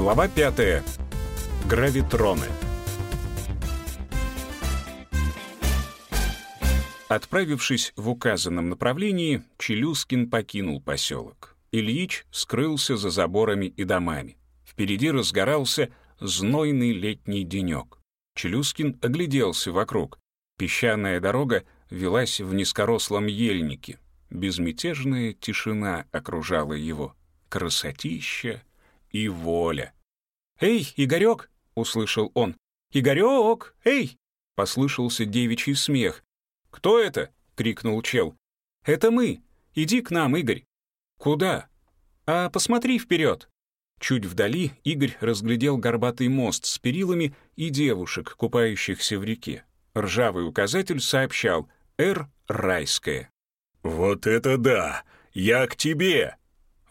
Глава 5. Гравитроны. Отправившись в указанном направлении, Челюскин покинул поселок. Ильич скрылся за заборами и домами. Впереди разгорался знойный летний денек. Челюскин огляделся вокруг. Песчаная дорога велась в низкорослом ельнике. Безмятежная тишина окружала его. Красотища и воля. «Эй, Игорек!» — услышал он. «Игорек! Эй!» — послышался девичий смех. «Кто это?» — крикнул чел. «Это мы. Иди к нам, Игорь». «Куда?» «А посмотри вперед». Чуть вдали Игорь разглядел горбатый мост с перилами и девушек, купающихся в реке. Ржавый указатель сообщал «Р. Райская». «Вот это да! Я к тебе!» —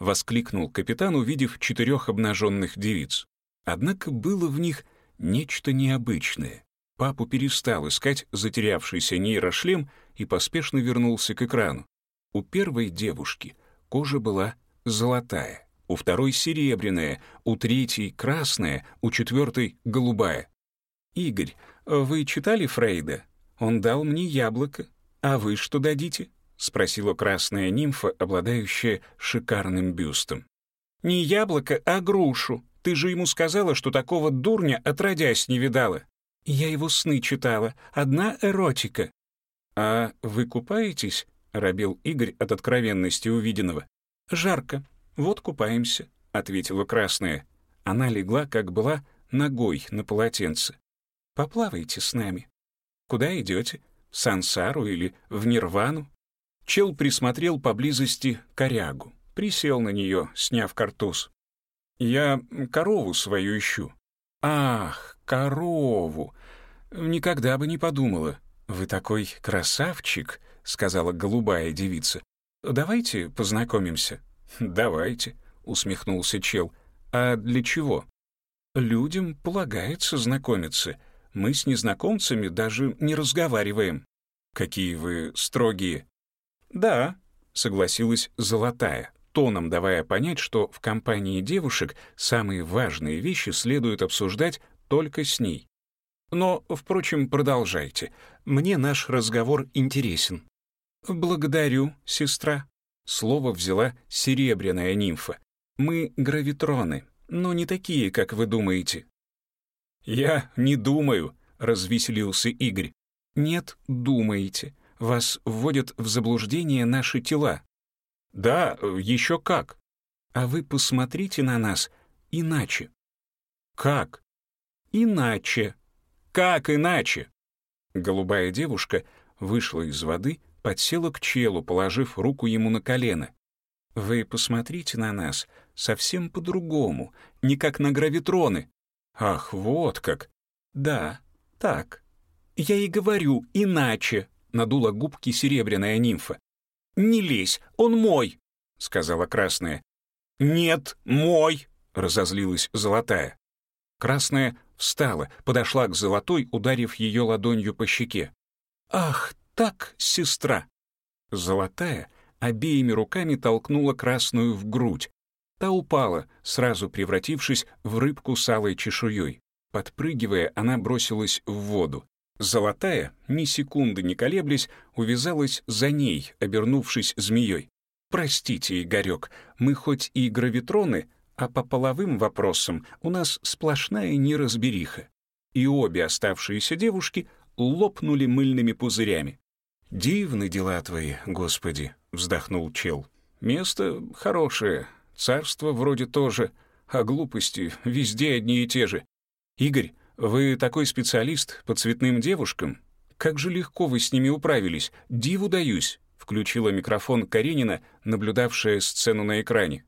воскликнул капитан, увидев четырех обнаженных девиц. Однако было в них нечто необычное. Папу перестал искать затерявшийся нейрошлем и поспешно вернулся к экрану. У первой девушки кожа была золотая, у второй — серебряная, у третьей — красная, у четвертой — голубая. «Игорь, вы читали Фрейда? Он дал мне яблоко. А вы что дадите?» — спросила красная нимфа, обладающая шикарным бюстом. «Не яблоко, а грушу. Ты же ему сказала, что такого дурня отродясь не видала». «Я его сны читала. Одна эротика». «А вы купаетесь?» — робел Игорь от откровенности увиденного. «Жарко. Вот купаемся», — ответила красная. Она легла, как была, ногой на полотенце. «Поплавайте с нами». «Куда идете? В Сансару или в Нирвану?» Чел присмотрел поблизости корягу, присел на нее, сняв картуз. «Я корову свою ищу». «Ах, корову! Никогда бы не подумала. Вы такой красавчик», — сказала голубая девица. «Давайте познакомимся». «Давайте», — усмехнулся чел. «А для чего?» «Людям полагается знакомиться. Мы с незнакомцами даже не разговариваем». «Какие вы строгие». «Да», — согласилась Золотая, тоном давая понять, что в компании девушек самые важные вещи следует обсуждать только с ней. Но, впрочем, продолжайте. Мне наш разговор интересен. Благодарю, сестра. Слово взяла серебряная нимфа. Мы гравитроны, но не такие, как вы думаете. Я не думаю, развеселился Игорь. Нет, думаете. Вас вводят в заблуждение наши тела. Да, еще как. А вы посмотрите на нас иначе. Как? Иначе. Как иначе? Голубая девушка вышла из воды, подсела к челу, положив руку ему на колено. Вы посмотрите на нас совсем по-другому, не как на гравитроны. Ах, вот как. Да, так. Я и говорю иначе, надула губки серебряная нимфа. «Не лезь, он мой!» — сказала красная. «Нет, мой!» — разозлилась золотая. Красная встала, подошла к золотой, ударив ее ладонью по щеке. «Ах, так, сестра!» Золотая обеими руками толкнула красную в грудь. Та упала, сразу превратившись в рыбку с алой чешуей. Подпрыгивая, она бросилась в воду. Золотая, ни секунды не колеблясь, увязалась за ней, обернувшись змеей. «Простите, Игорек, мы хоть и гравитроны, а по половым вопросам у нас сплошная неразбериха». И обе оставшиеся девушки лопнули мыльными пузырями. «Дивны дела твои, Господи!» — вздохнул чел. «Место хорошее, царство вроде тоже, а глупости везде одни и те же. Игорь, вы такой специалист по цветным девушкам? Как же легко вы с ними управились. Диву даюсь, включила микрофон Каренина, наблюдавшая сцену на экране.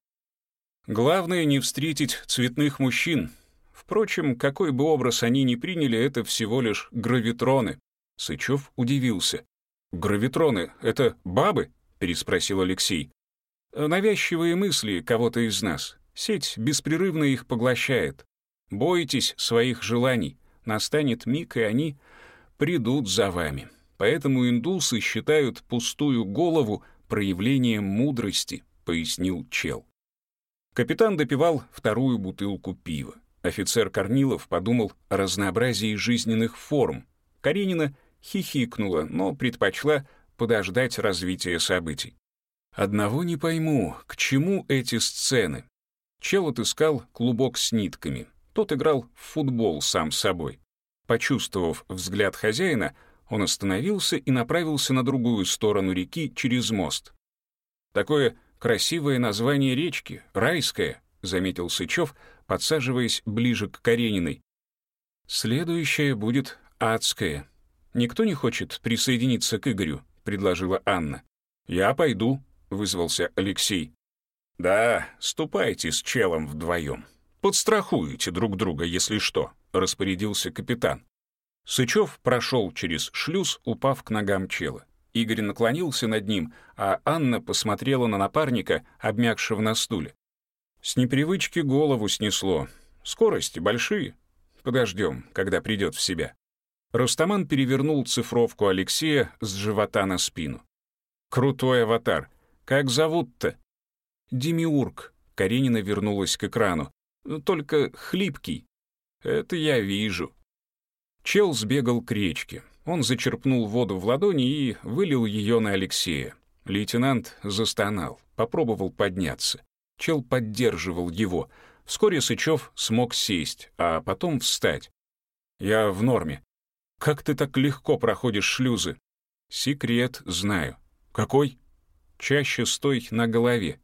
Главное не встретить цветных мужчин. Впрочем, какой бы образ они ни приняли, это всего лишь гравитроны. Сычев удивился. «Гравитроны — это бабы?» — переспросил Алексей. «Навязчивые мысли кого-то из нас. Сеть беспрерывно их поглощает. Бойтесь своих желаний, настанет миг, и они придут за вами. Поэтому индусы считают пустую голову проявлением мудрости, пояснил чел. Капитан допивал вторую бутылку пива. Офицер Корнилов подумал о разнообразии жизненных форм. Каренина хихикнула, но предпочла подождать развития событий. Одного не пойму, к чему эти сцены. Чел отыскал клубок с нитками. Тот играл в футбол сам с собой. Почувствовав взгляд хозяина, он остановился и направился на другую сторону реки через мост. Такое красивое название речки, райское, заметил Сычев, подсаживаясь ближе к Карениной. Следующее будет адское. Никто не хочет присоединиться к Игорю, предложила Анна. Я пойду, вызвался Алексей. Да, ступайте с челом вдвоем. Подстрахуете друг друга, если что, распорядился капитан. Сычев прошел через шлюз, упав к ногам чела. Игорь наклонился над ним, а Анна посмотрела на напарника, обмякшего на стуле. С непривычки голову снесло. Скорости большие. Подождем, когда придет в себя. Рустаман перевернул цифровку Алексея с живота на спину. «Крутой аватар. Как зовут-то?» «Демиург». Каренина вернулась к экрану. «Только хлипкий». «Это я вижу». Чел сбегал к речке. Он зачерпнул воду в ладони и вылил ее на Алексея. Лейтенант застонал, попробовал подняться. Чел поддерживал его. Вскоре Сычев смог сесть, а потом встать. «Я в норме», как ты так легко проходишь шлюзы? Секрет знаю. Какой? Чаще стой на голове.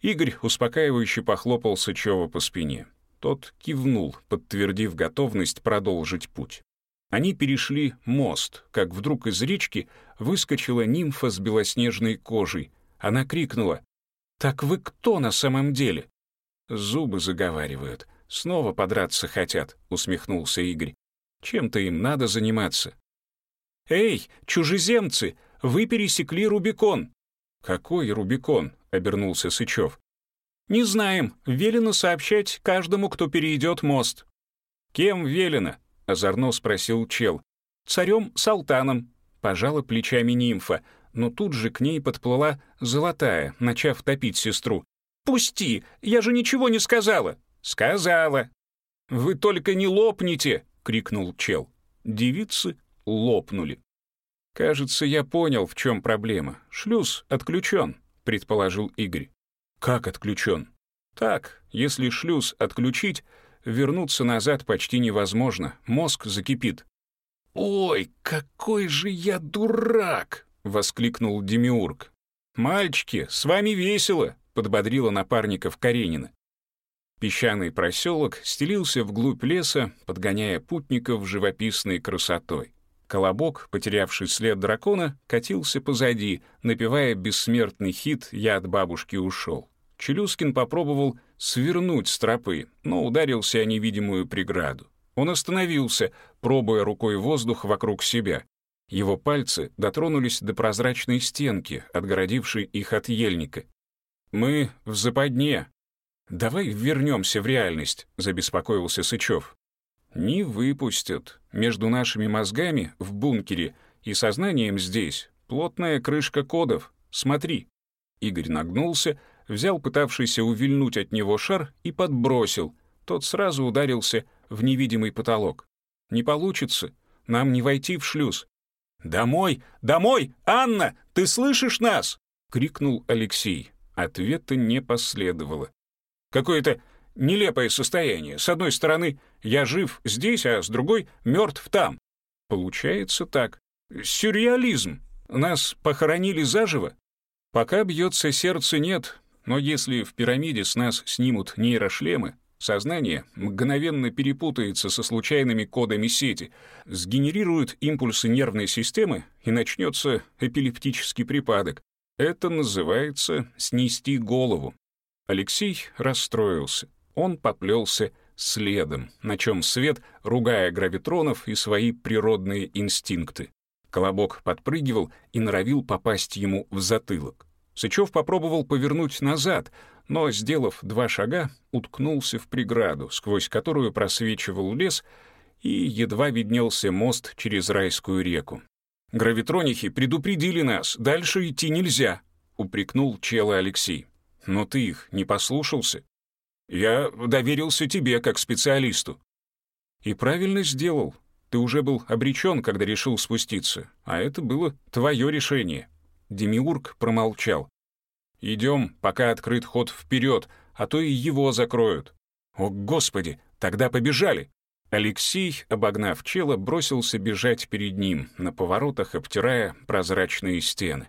Игорь успокаивающе похлопал Сычева по спине. Тот кивнул, подтвердив готовность продолжить путь. Они перешли мост, как вдруг из речки выскочила нимфа с белоснежной кожей. Она крикнула «Так вы кто на самом деле?» «Зубы заговаривают. Снова подраться хотят», — усмехнулся Игорь. Чем-то им надо заниматься. «Эй, чужеземцы, вы пересекли Рубикон!» «Какой Рубикон?» — обернулся Сычев. «Не знаем. Велено сообщать каждому, кто перейдет мост». «Кем велено?» — озорно спросил чел. «Царем Салтаном», — пожала плечами нимфа, но тут же к ней подплыла золотая, начав топить сестру. «Пусти! Я же ничего не сказала!» «Сказала!» «Вы только не лопните!» крикнул чел. Девицы лопнули. «Кажется, я понял, в чем проблема. Шлюз отключен», — предположил Игорь. «Как отключен?» «Так, если шлюз отключить, вернуться назад почти невозможно, мозг закипит». «Ой, какой же я дурак!» — воскликнул Демиург. «Мальчики, с вами весело!» — подбодрила напарников Каренина. Песчаный проселок стелился вглубь леса, подгоняя путников живописной красотой. Колобок, потерявший след дракона, катился позади, напевая бессмертный хит «Я от бабушки ушел». Челюскин попробовал свернуть с тропы, но ударился о невидимую преграду. Он остановился, пробуя рукой воздух вокруг себя. Его пальцы дотронулись до прозрачной стенки, отгородившей их от ельника. «Мы в западне», «Давай вернемся в реальность», — забеспокоился Сычев. «Не выпустят. Между нашими мозгами в бункере и сознанием здесь плотная крышка кодов. Смотри». Игорь нагнулся, взял пытавшийся увильнуть от него шар и подбросил. Тот сразу ударился в невидимый потолок. «Не получится. Нам не войти в шлюз». «Домой! Домой! Анна! Ты слышишь нас?» — крикнул Алексей. Ответа не последовало. Какое-то нелепое состояние. С одной стороны, я жив здесь, а с другой — мертв там. Получается так. Сюрреализм. Нас похоронили заживо? Пока бьется сердце, нет. Но если в пирамиде с нас снимут нейрошлемы, сознание мгновенно перепутается со случайными кодами сети, сгенерируют импульсы нервной системы и начнется эпилептический припадок. Это называется «снести голову». Алексей расстроился. Он поплелся следом, на чем свет, ругая гравитронов и свои природные инстинкты. Колобок подпрыгивал и норовил попасть ему в затылок. Сычев попробовал повернуть назад, но, сделав два шага, уткнулся в преграду, сквозь которую просвечивал лес, и едва виднелся мост через райскую реку. «Гравитронихи предупредили нас, дальше идти нельзя», — упрекнул чела Алексей. но ты их не послушался. Я доверился тебе как специалисту. И правильно сделал. Ты уже был обречен, когда решил спуститься, а это было твое решение. Демиург промолчал. Идем, пока открыт ход вперед, а то и его закроют. О, Господи, тогда побежали! Алексей, обогнав чело, бросился бежать перед ним, на поворотах обтирая прозрачные стены.